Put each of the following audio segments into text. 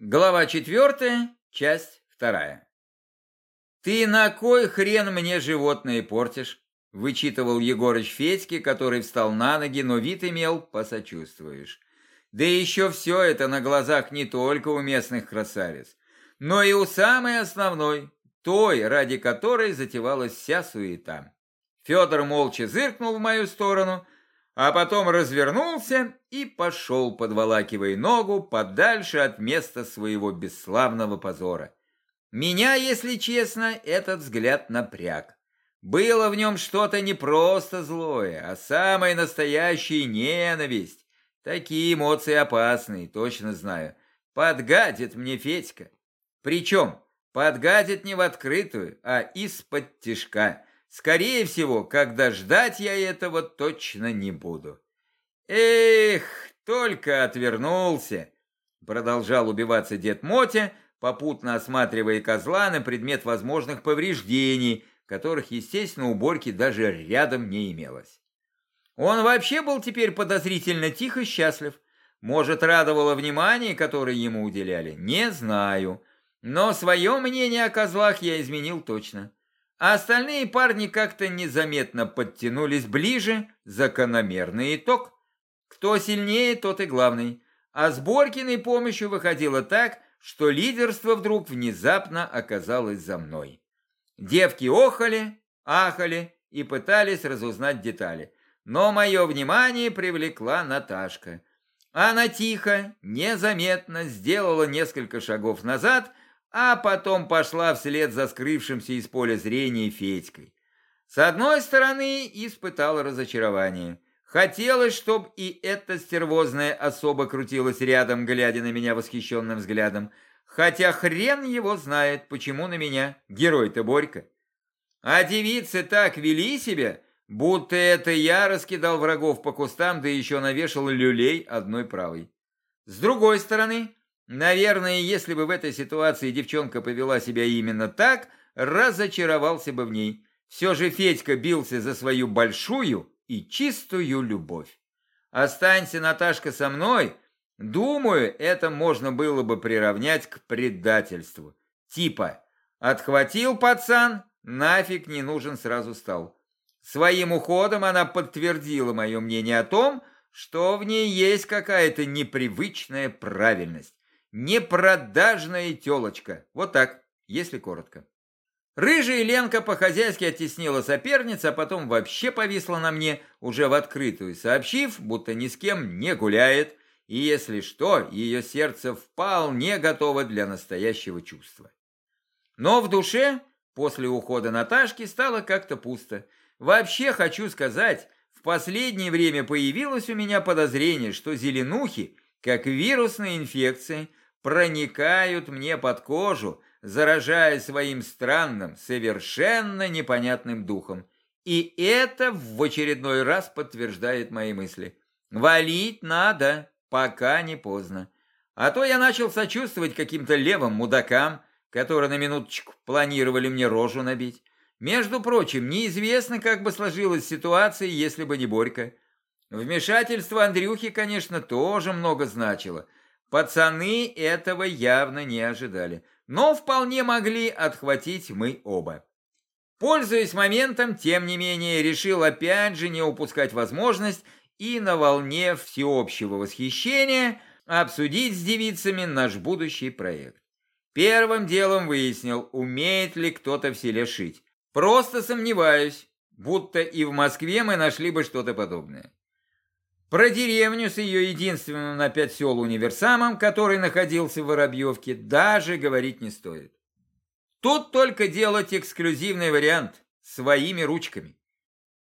Глава четвертая, часть вторая. «Ты на кой хрен мне животное портишь?» – вычитывал Егорыч Федьке, который встал на ноги, но вид имел, посочувствуешь. Да еще все это на глазах не только у местных красавиц, но и у самой основной, той, ради которой затевалась вся суета. Федор молча зыркнул в мою сторону – а потом развернулся и пошел, подволакивая ногу подальше от места своего бесславного позора. Меня, если честно, этот взгляд напряг. Было в нем что-то не просто злое, а самая настоящая ненависть. Такие эмоции опасные, точно знаю. Подгадит мне Федька. Причем подгадит не в открытую, а из-под тишка. Скорее всего, когда ждать я этого точно не буду. Эх, только отвернулся, продолжал убиваться дед Мотя, попутно осматривая козла на предмет возможных повреждений, которых, естественно, у Борьки даже рядом не имелось. Он вообще был теперь подозрительно тихо счастлив. Может, радовало внимание, которое ему уделяли, не знаю. Но свое мнение о козлах я изменил точно. А остальные парни как-то незаметно подтянулись ближе, закономерный итог. Кто сильнее, тот и главный. А с Борькиной помощью выходило так, что лидерство вдруг внезапно оказалось за мной. Девки охали, ахали и пытались разузнать детали. Но мое внимание привлекла Наташка. Она тихо, незаметно сделала несколько шагов назад а потом пошла вслед за скрывшимся из поля зрения Федькой. С одной стороны, испытала разочарование. Хотелось, чтобы и эта стервозная особа крутилась рядом, глядя на меня восхищенным взглядом. Хотя хрен его знает, почему на меня, герой-то Борька. А девицы так вели себя, будто это я раскидал врагов по кустам, да еще навешал люлей одной правой. С другой стороны, Наверное, если бы в этой ситуации девчонка повела себя именно так, разочаровался бы в ней. Все же Федька бился за свою большую и чистую любовь. Останься, Наташка, со мной, думаю, это можно было бы приравнять к предательству. Типа, отхватил пацан, нафиг не нужен сразу стал. Своим уходом она подтвердила мое мнение о том, что в ней есть какая-то непривычная правильность. Непродажная телочка. Вот так, если коротко. Рыжая Ленка по-хозяйски оттеснила соперниц, а потом вообще повисла на мне уже в открытую, сообщив, будто ни с кем не гуляет, и если что, ее сердце вполне готово для настоящего чувства. Но в душе после ухода Наташки стало как-то пусто. Вообще хочу сказать, в последнее время появилось у меня подозрение, что зеленухи, как вирусная инфекция, проникают мне под кожу, заражая своим странным, совершенно непонятным духом. И это в очередной раз подтверждает мои мысли. Валить надо, пока не поздно. А то я начал сочувствовать каким-то левым мудакам, которые на минуточку планировали мне рожу набить. Между прочим, неизвестно, как бы сложилась ситуация, если бы не Борька. Вмешательство Андрюхи, конечно, тоже много значило – Пацаны этого явно не ожидали, но вполне могли отхватить мы оба. Пользуясь моментом, тем не менее, решил опять же не упускать возможность и на волне всеобщего восхищения обсудить с девицами наш будущий проект. Первым делом выяснил, умеет ли кто-то в селе шить. Просто сомневаюсь, будто и в Москве мы нашли бы что-то подобное. Про деревню с ее единственным на пять сел универсамом, который находился в Воробьевке, даже говорить не стоит. Тут только делать эксклюзивный вариант своими ручками.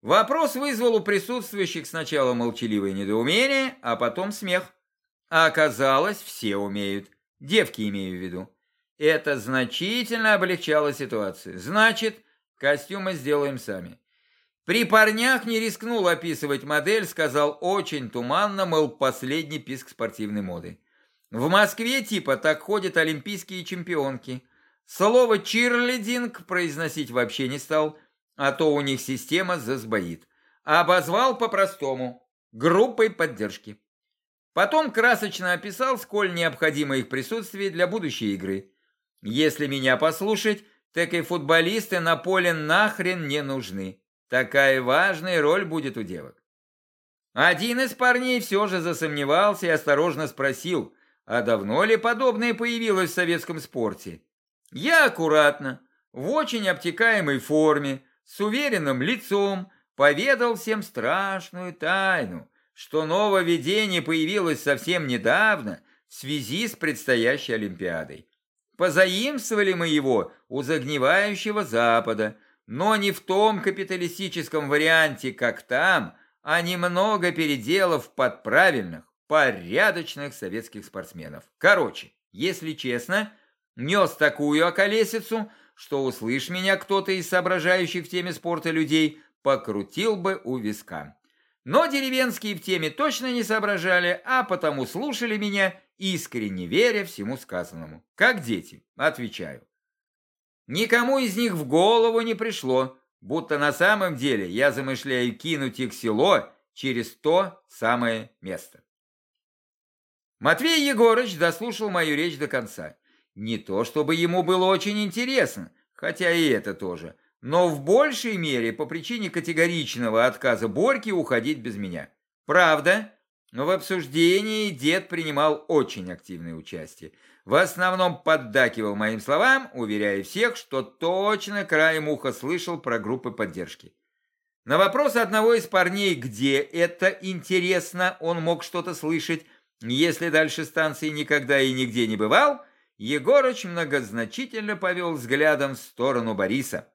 Вопрос вызвал у присутствующих сначала молчаливое недоумение, а потом смех. А оказалось, все умеют. Девки имею в виду. Это значительно облегчало ситуацию. Значит, костюмы сделаем сами. При парнях не рискнул описывать модель, сказал очень туманно, мол, последний писк спортивной моды. В Москве типа так ходят олимпийские чемпионки. Слово «чирлидинг» произносить вообще не стал, а то у них система засбоит. Обозвал по-простому, группой поддержки. Потом красочно описал, сколь необходимо их присутствие для будущей игры. Если меня послушать, так и футболисты на поле нахрен не нужны. Такая важная роль будет у девок. Один из парней все же засомневался и осторожно спросил, а давно ли подобное появилось в советском спорте? Я аккуратно, в очень обтекаемой форме, с уверенным лицом, поведал всем страшную тайну, что нововведение появилось совсем недавно в связи с предстоящей Олимпиадой. Позаимствовали мы его у загнивающего Запада, но не в том капиталистическом варианте, как там, а немного переделав под правильных, порядочных советских спортсменов. Короче, если честно, нес такую околесицу, что услышь меня кто-то из соображающих в теме спорта людей, покрутил бы у виска. Но деревенские в теме точно не соображали, а потому слушали меня, искренне веря всему сказанному. Как дети, отвечаю. Никому из них в голову не пришло, будто на самом деле я замышляю кинуть их село через то самое место. Матвей Егорыч дослушал мою речь до конца. Не то, чтобы ему было очень интересно, хотя и это тоже, но в большей мере по причине категоричного отказа Борьки уходить без меня. Правда, но в обсуждении дед принимал очень активное участие. В основном поддакивал моим словам, уверяя всех, что точно краем уха слышал про группы поддержки. На вопрос одного из парней, где это интересно, он мог что-то слышать, если дальше станции никогда и нигде не бывал, Егорыч многозначительно повел взглядом в сторону Бориса.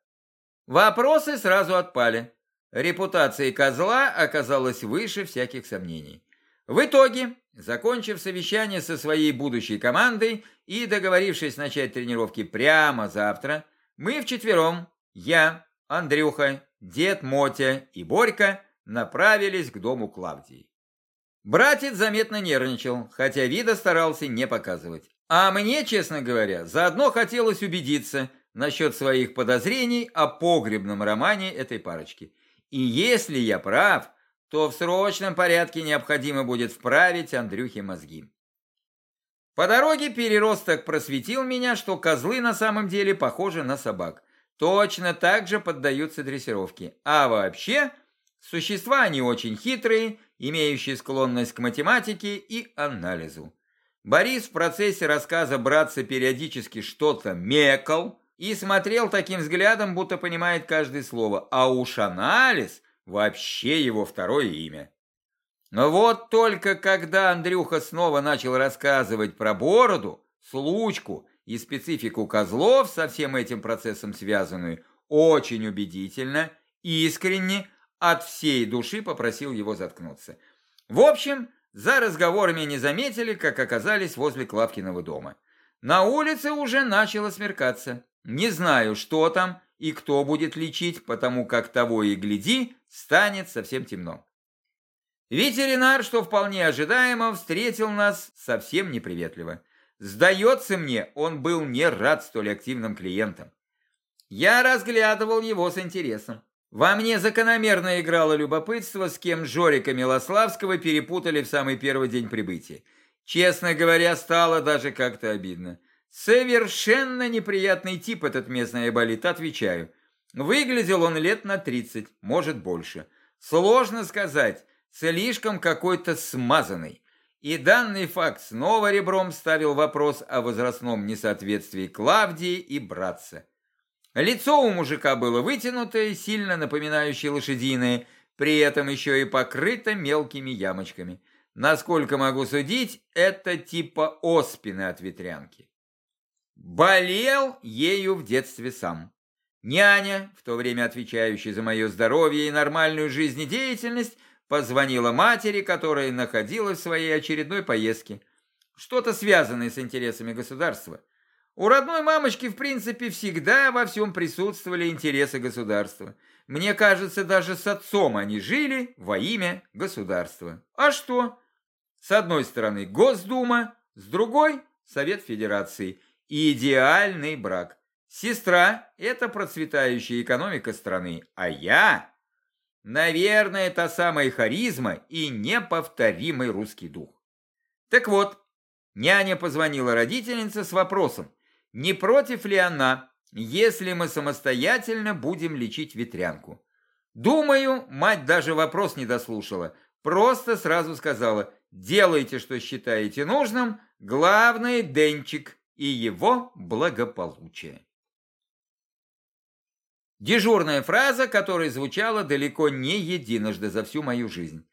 Вопросы сразу отпали. Репутация козла оказалась выше всяких сомнений. В итоге, закончив совещание со своей будущей командой и договорившись начать тренировки прямо завтра, мы вчетвером, я, Андрюха, дед Мотя и Борька, направились к дому Клавдии. Братец заметно нервничал, хотя вида старался не показывать. А мне, честно говоря, заодно хотелось убедиться насчет своих подозрений о погребном романе этой парочки. И если я прав, то в срочном порядке необходимо будет вправить Андрюхе мозги. По дороге переросток просветил меня, что козлы на самом деле похожи на собак. Точно так же поддаются дрессировке. А вообще, существа они очень хитрые имеющий склонность к математике и анализу. Борис в процессе рассказа братца периодически что-то мекал и смотрел таким взглядом, будто понимает каждое слово, а уж анализ вообще его второе имя. Но вот только когда Андрюха снова начал рассказывать про бороду, случку и специфику козлов со всем этим процессом связанную, очень убедительно, искренне, от всей души попросил его заткнуться. В общем, за разговорами не заметили, как оказались возле Клавкиного дома. На улице уже начало смеркаться. Не знаю, что там и кто будет лечить, потому как того и гляди, станет совсем темно. Ветеринар, что вполне ожидаемо, встретил нас совсем неприветливо. Сдается мне, он был не рад столь активным клиентам. Я разглядывал его с интересом. Во мне закономерно играло любопытство, с кем Жорика Милославского перепутали в самый первый день прибытия. Честно говоря, стало даже как-то обидно. Совершенно неприятный тип этот местный айболит, отвечаю. Выглядел он лет на 30, может больше. Сложно сказать, слишком какой-то смазанный. И данный факт снова ребром ставил вопрос о возрастном несоответствии Клавдии и братца. Лицо у мужика было вытянутое, сильно напоминающее лошадиное, при этом еще и покрыто мелкими ямочками. Насколько могу судить, это типа оспины от ветрянки. Болел ею в детстве сам. Няня, в то время отвечающая за мое здоровье и нормальную жизнедеятельность, позвонила матери, которая находилась в своей очередной поездке. Что-то связанное с интересами государства. У родной мамочки, в принципе, всегда во всем присутствовали интересы государства. Мне кажется, даже с отцом они жили во имя государства. А что? С одной стороны Госдума, с другой Совет Федерации. Идеальный брак. Сестра – это процветающая экономика страны, а я – наверное, та самая харизма и неповторимый русский дух. Так вот, няня позвонила родительнице с вопросом, не против ли она, если мы самостоятельно будем лечить ветрянку. Думаю, мать даже вопрос не дослушала, просто сразу сказала, делайте, что считаете нужным, главное – Денчик и его благополучие. Дежурная фраза, которая звучала далеко не единожды за всю мою жизнь.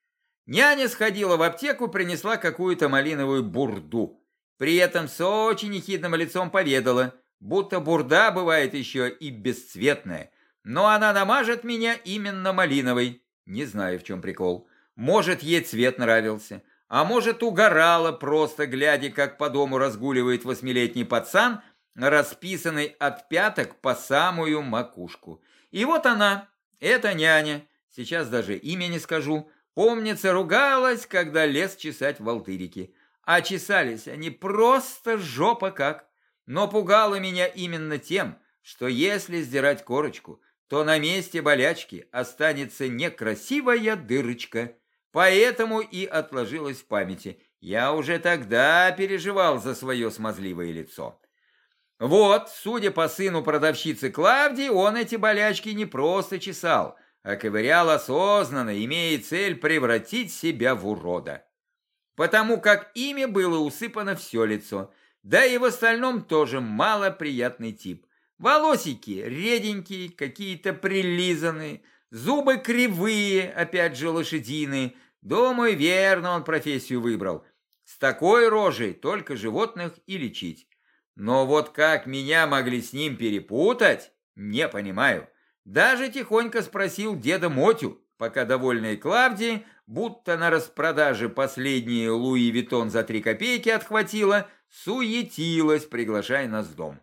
Няня сходила в аптеку, принесла какую-то малиновую бурду. При этом с очень ехидным лицом поведала, будто бурда бывает еще и бесцветная, но она намажет меня именно малиновой. Не знаю, в чем прикол. Может, ей цвет нравился, а может, угорала, просто глядя, как по дому разгуливает восьмилетний пацан, расписанный от пяток по самую макушку. И вот она, эта няня, сейчас даже имя не скажу, помнится, ругалась, когда лез чесать в алтырике. А чесались они просто жопа как. Но пугало меня именно тем, что если сдирать корочку, то на месте болячки останется некрасивая дырочка. Поэтому и отложилось в памяти. Я уже тогда переживал за свое смазливое лицо. Вот, судя по сыну продавщицы Клавдии, он эти болячки не просто чесал, а ковырял осознанно, имея цель превратить себя в урода. Потому как ими было усыпано все лицо, да и в остальном тоже малоприятный тип. Волосики реденькие, какие-то прилизанные, зубы кривые, опять же лошадиные. Думаю, верно он профессию выбрал. С такой рожей только животных и лечить. Но вот как меня могли с ним перепутать, не понимаю. Даже тихонько спросил деда Мотю, пока довольная Клавдия, будто на распродаже последние Луи Витон за три копейки отхватила, суетилась, приглашая нас в дом.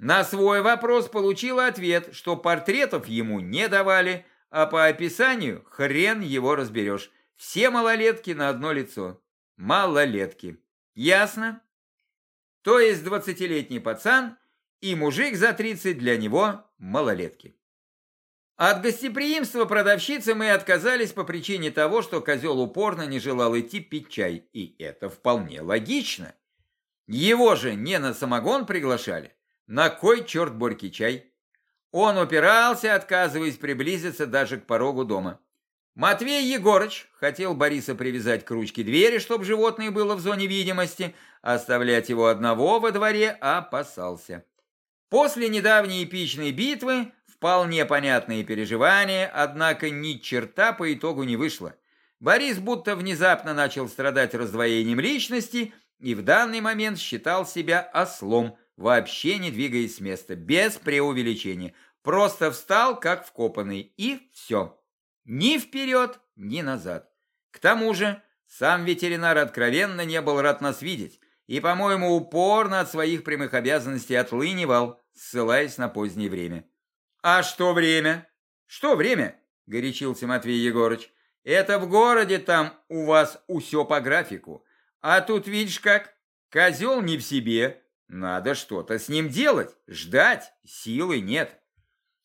На свой вопрос получила ответ, что портретов ему не давали, а по описанию хрен его разберешь. Все малолетки на одно лицо. Малолетки. Ясно? То есть двадцатилетний пацан и мужик за 30 для него малолетки. От гостеприимства продавщицы мы отказались по причине того, что козел упорно не желал идти пить чай, и это вполне логично. Его же не на самогон приглашали. На кой черт Борьки чай? Он упирался, отказываясь приблизиться даже к порогу дома. Матвей Егорыч хотел Бориса привязать к ручке двери, чтобы животное было в зоне видимости, оставлять его одного во дворе опасался. После недавней эпичной битвы вполне понятные переживания, однако ни черта по итогу не вышло. Борис будто внезапно начал страдать раздвоением личности и в данный момент считал себя ослом, вообще не двигаясь с места, без преувеличения. Просто встал, как вкопанный, и все. Ни вперед, ни назад. К тому же, сам ветеринар откровенно не был рад нас видеть и, по-моему, упорно от своих прямых обязанностей отлынивал, ссылаясь на позднее время. «А что время?» «Что время?» – горячился Матвей Егорыч. «Это в городе там у вас усё по графику. А тут, видишь как, козел не в себе. Надо что-то с ним делать, ждать, силы нет».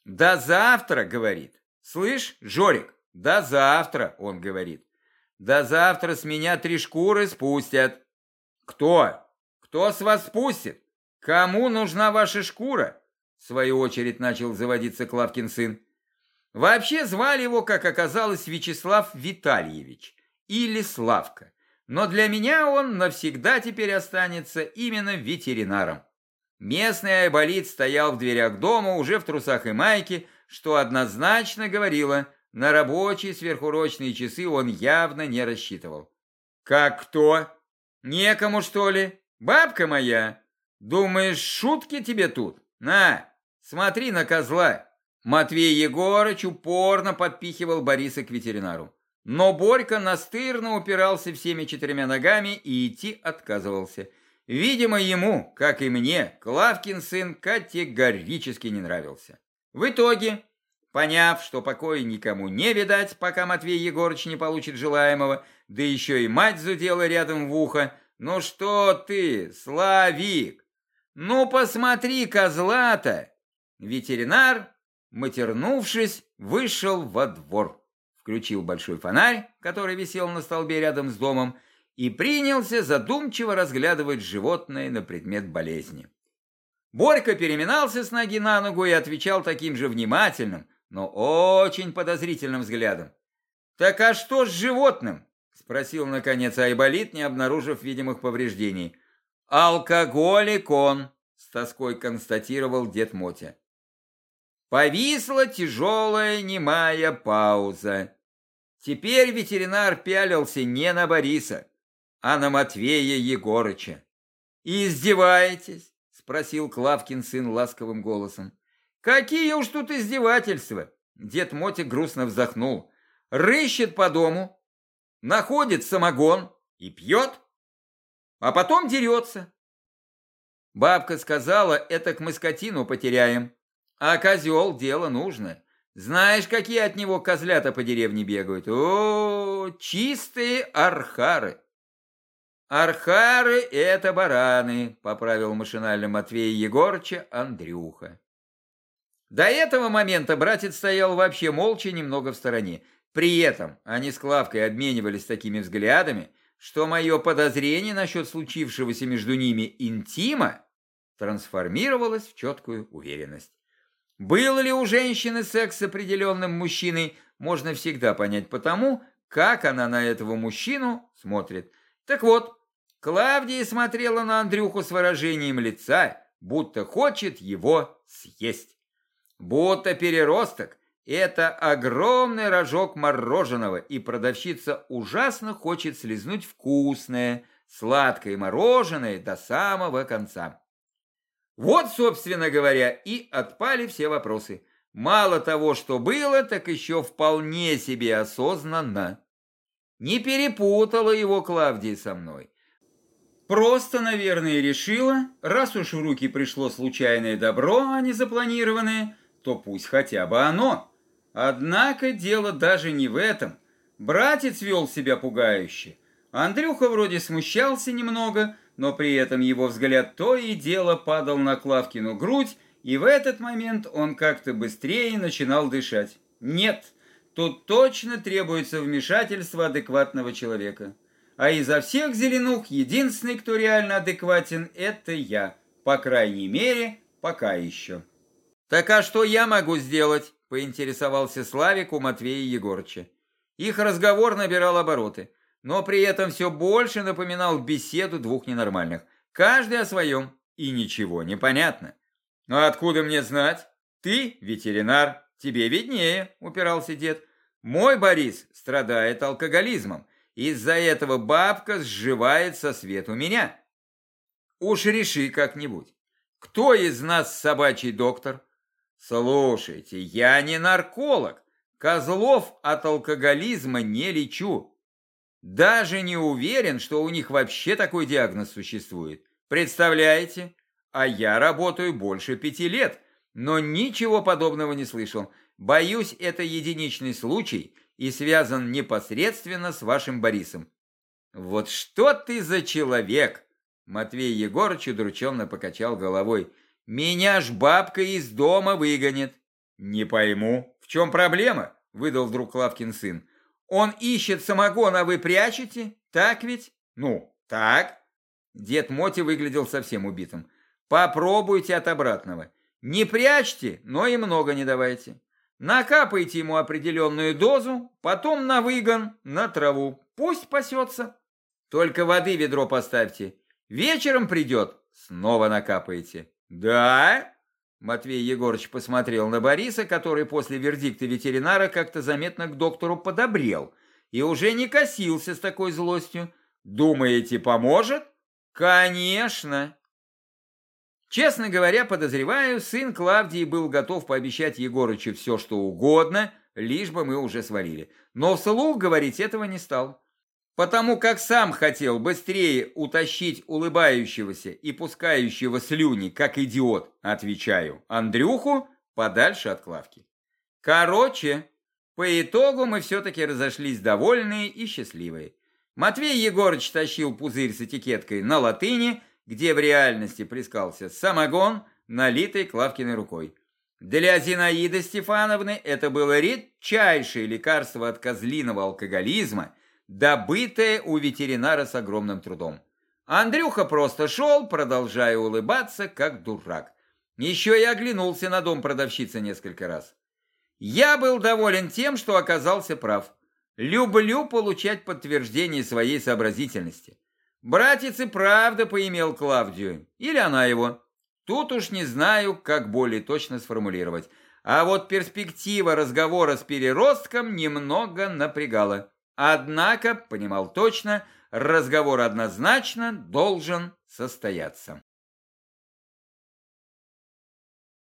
«До завтра», — говорит. «Слышь, Жорик, «До завтра», — он говорит. «До завтра с меня три шкуры спустят». «Кто? Кто с вас спустит? Кому нужна ваша шкура?» В свою очередь начал заводиться Клавкин сын. Вообще звали его, как оказалось, Вячеслав Витальевич или Славка. Но для меня он навсегда теперь останется именно ветеринаром. Местный айболит стоял в дверях дома уже в трусах и майке, что однозначно говорило, на рабочие сверхурочные часы он явно не рассчитывал. «Как кто? Некому, что ли? Бабка моя! Думаешь, шутки тебе тут? На, смотри на козла!» Матвей Егорыч упорно подпихивал Бориса к ветеринару. Но Борька настырно упирался всеми четырьмя ногами и идти отказывался. Видимо, ему, как и мне, Клавкин сын категорически не нравился. В итоге Поняв, что покоя никому не видать, пока Матвей Егорыч не получит желаемого, да еще и мать зудела рядом в ухо, «Ну что ты, Славик? Ну посмотри, козла-то!» Ветеринар, матернувшись, вышел во двор, включил большой фонарь, который висел на столбе рядом с домом, и принялся задумчиво разглядывать животное на предмет болезни. Борька переминался с ноги на ногу и отвечал таким же внимательным, но очень подозрительным взглядом. «Так а что с животным?» – спросил, наконец, Айболит, не обнаружив видимых повреждений. «Алкоголик он», – с тоской констатировал дед Мотя. Повисла тяжелая немая пауза. Теперь ветеринар пялился не на Бориса, а на Матвея Егорыча. «Издеваетесь?» – спросил Клавкин сын ласковым голосом. «Какие уж тут издевательства!» Дед Мотя грустно вздохнул. «Рыщет по дому, находит самогон и пьет, а потом дерется. Бабка сказала, это к мы скотину потеряем, а козел дело нужно. Знаешь, какие от него козлята по деревне бегают? О, чистые архары!» «Архары — это бараны», — поправил машинально Матвей Егорыча Андрюха. До этого момента братец стоял вообще молча немного в стороне. При этом они с Клавкой обменивались такими взглядами, что мое подозрение насчет случившегося между ними интима трансформировалось в четкую уверенность. Был ли у женщины секс с определенным мужчиной, можно всегда понять по тому, как она на этого мужчину смотрит. Так вот, Клавдия смотрела на Андрюху с выражением лица, будто хочет его съесть. Будто переросток – это огромный рожок мороженого, и продавщица ужасно хочет слезнуть вкусное, сладкое мороженое до самого конца. Вот, собственно говоря, и отпали все вопросы. Мало того, что было, так еще вполне себе осознанно. Не перепутала его Клавдия со мной. Просто, наверное, решила, раз уж в руки пришло случайное добро, а не запланированное, то пусть хотя бы оно. Однако дело даже не в этом. Братец вел себя пугающе. Андрюха вроде смущался немного, но при этом его взгляд то и дело падал на Клавкину грудь, и в этот момент он как-то быстрее начинал дышать. Нет, тут точно требуется вмешательство адекватного человека. А изо всех зеленух единственный, кто реально адекватен, это я. По крайней мере, пока еще. «Так а что я могу сделать?» – поинтересовался Славик у Матвея Егорыча. Их разговор набирал обороты, но при этом все больше напоминал беседу двух ненормальных. Каждый о своем, и ничего не понятно. «Ну откуда мне знать? Ты ветеринар, тебе виднее», – упирался дед. «Мой Борис страдает алкоголизмом. Из-за этого бабка сживает со свету меня. Уж реши как-нибудь. Кто из нас собачий доктор? Слушайте, я не нарколог. Козлов от алкоголизма не лечу. Даже не уверен, что у них вообще такой диагноз существует. Представляете? А я работаю больше пяти лет, но ничего подобного не слышал. Боюсь, это единичный случай и связан непосредственно с вашим Борисом. Вот что ты за человек? Матвей Егорыч удрученно покачал головой. Меня ж бабка из дома выгонит. Не пойму, в чем проблема? Выдал вдруг Лавкин сын. Он ищет самогон, а вы прячете? Так ведь? Ну, так. Дед Моти выглядел совсем убитым. Попробуйте от обратного. Не прячьте, но и много не давайте. Накапайте ему определенную дозу, потом на выгон, на траву. Пусть пасется. Только воды ведро поставьте. Вечером придет, снова накапаете. «Да?» Матвей Егорович посмотрел на Бориса, который после вердикта ветеринара как-то заметно к доктору подобрел и уже не косился с такой злостью. «Думаете, поможет?» «Конечно!» Честно говоря, подозреваю, сын Клавдии был готов пообещать Егорычу все, что угодно, лишь бы мы уже свалили. Но вслух говорить этого не стал потому как сам хотел быстрее утащить улыбающегося и пускающего слюни, как идиот, отвечаю, Андрюху подальше от Клавки. Короче, по итогу мы все-таки разошлись довольные и счастливые. Матвей Егорыч тащил пузырь с этикеткой на латыни, где в реальности прискался самогон, налитый Клавкиной рукой. Для Зинаиды Стефановны это было редчайшее лекарство от козлиного алкоголизма – добытое у ветеринара с огромным трудом. Андрюха просто шел, продолжая улыбаться, как дурак. Еще и оглянулся на дом продавщицы несколько раз. Я был доволен тем, что оказался прав. Люблю получать подтверждение своей сообразительности. Братец и правда поимел Клавдию. Или она его. Тут уж не знаю, как более точно сформулировать. А вот перспектива разговора с переростком немного напрягала. Однако, понимал точно, разговор однозначно должен состояться.